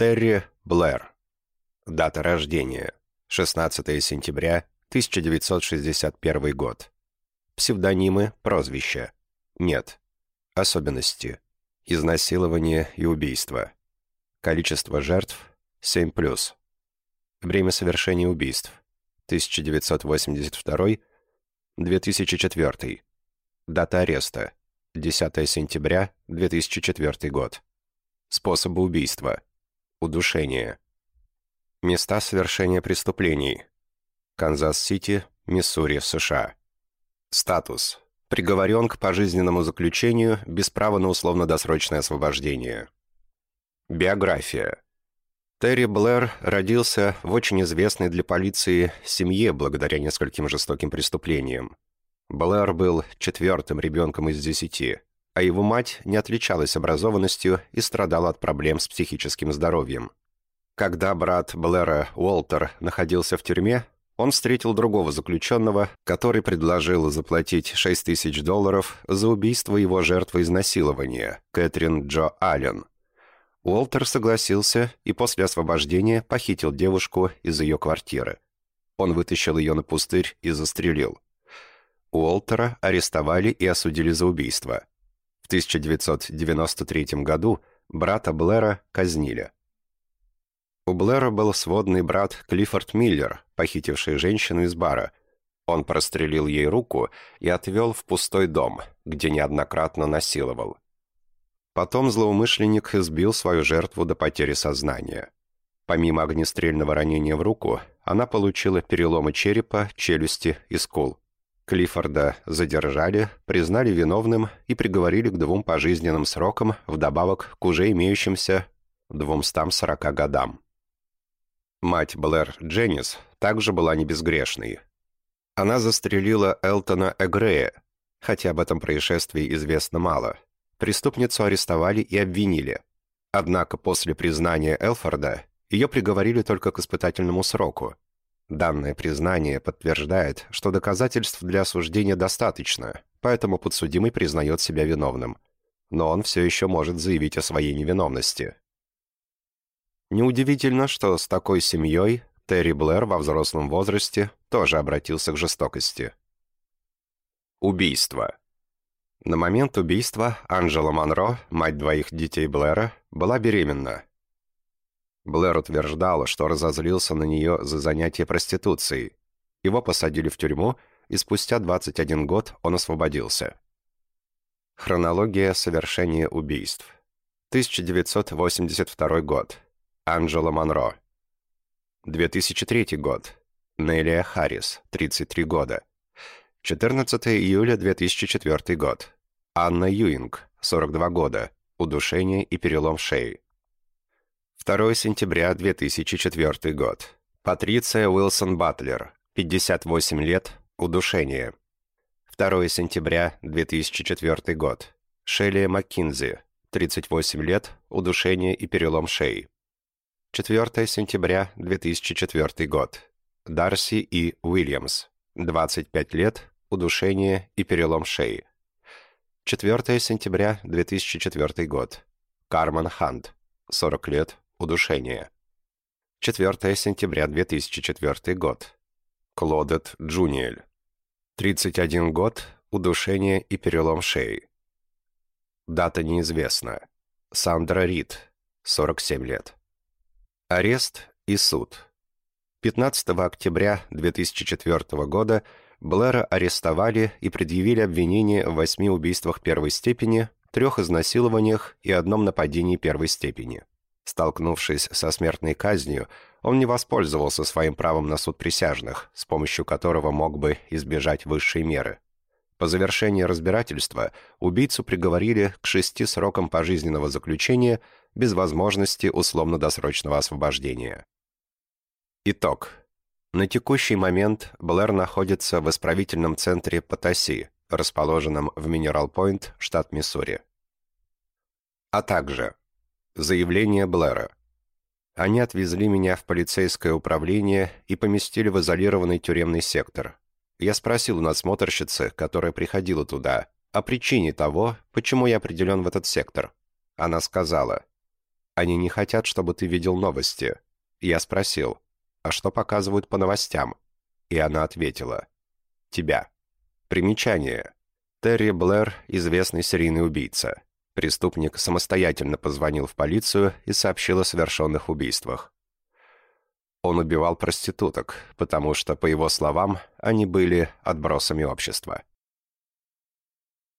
Терри Блэр. Дата рождения. 16 сентября 1961 год. Псевдонимы, прозвища. Нет. Особенности. Изнасилование и убийство. Количество жертв – 7+. Время совершения убийств – 1982-2004. Дата ареста – 10 сентября 2004 год. Способы убийства. Удушение. Места совершения преступлений. Канзас-Сити, Миссури, США. Статус. Приговорен к пожизненному заключению без права на условно-досрочное освобождение. Биография. Терри Блэр родился в очень известной для полиции семье благодаря нескольким жестоким преступлениям. Блэр был четвертым ребенком из десяти, а его мать не отличалась образованностью и страдала от проблем с психическим здоровьем. Когда брат Блэра Уолтер находился в тюрьме, он встретил другого заключенного, который предложил заплатить 6 тысяч долларов за убийство его жертвы изнасилования, Кэтрин Джо Аллен. Уолтер согласился и после освобождения похитил девушку из ее квартиры. Он вытащил ее на пустырь и застрелил. Уолтера арестовали и осудили за убийство. В 1993 году брата Блэра казнили. У Блэра был сводный брат Клиффорд Миллер, похитивший женщину из бара. Он прострелил ей руку и отвел в пустой дом, где неоднократно насиловал. Потом злоумышленник избил свою жертву до потери сознания. Помимо огнестрельного ранения в руку, она получила переломы черепа, челюсти и скул. Клиффорда задержали, признали виновным и приговорили к двум пожизненным срокам, вдобавок к уже имеющимся 240 годам. Мать Блэр Дженнис также была не безгрешной. Она застрелила Элтона Эгрея, хотя об этом происшествии известно мало. Преступницу арестовали и обвинили. Однако после признания Элфорда ее приговорили только к испытательному сроку. Данное признание подтверждает, что доказательств для осуждения достаточно, поэтому подсудимый признает себя виновным. Но он все еще может заявить о своей невиновности. Неудивительно, что с такой семьей Терри Блэр во взрослом возрасте тоже обратился к жестокости. Убийство. На момент убийства Анджела Монро, мать двоих детей Блэра, была беременна. Блэр утверждала, что разозлился на нее за занятие проституцией. Его посадили в тюрьму, и спустя 21 год он освободился. Хронология совершения убийств. 1982 год. Анджела Монро. 2003 год. Нелия Харрис, 33 года. 14 июля 2004 год. Анна Юинг, 42 года. Удушение и перелом шеи. 2 сентября 2004 год. Патриция Уилсон Батлер, 58 лет, удушение. 2 сентября 2004 год. Шелли Маккинзи, 38 лет, удушение и перелом шеи. 4 сентября 2004 год. Дарси и Уильямс. 25 лет, удушение и перелом шеи. 4 сентября 2004 год. Карман Хант. 40 лет, удушение. 4 сентября 2004 год. Клодет Джуниэль. 31 год, удушение и перелом шеи. Дата неизвестна. Сандра Рид. 47 лет. Арест и суд. 15 октября 2004 года Блэра арестовали и предъявили обвинение в восьми убийствах первой степени, трех изнасилованиях и одном нападении первой степени. Столкнувшись со смертной казнью, он не воспользовался своим правом на суд присяжных, с помощью которого мог бы избежать высшей меры. По завершении разбирательства убийцу приговорили к шести срокам пожизненного заключения – без возможности условно-досрочного освобождения. Итог. На текущий момент Блэр находится в исправительном центре Потаси, расположенном в Минерал-Пойнт, штат Миссури. А также заявление Блэра. Они отвезли меня в полицейское управление и поместили в изолированный тюремный сектор. Я спросил у надсмотрщицы, которая приходила туда, о причине того, почему я определен в этот сектор. Она сказала, Они не хотят, чтобы ты видел новости. Я спросил, а что показывают по новостям? И она ответила, тебя. Примечание. Терри Блэр – известный серийный убийца. Преступник самостоятельно позвонил в полицию и сообщил о совершенных убийствах. Он убивал проституток, потому что, по его словам, они были отбросами общества.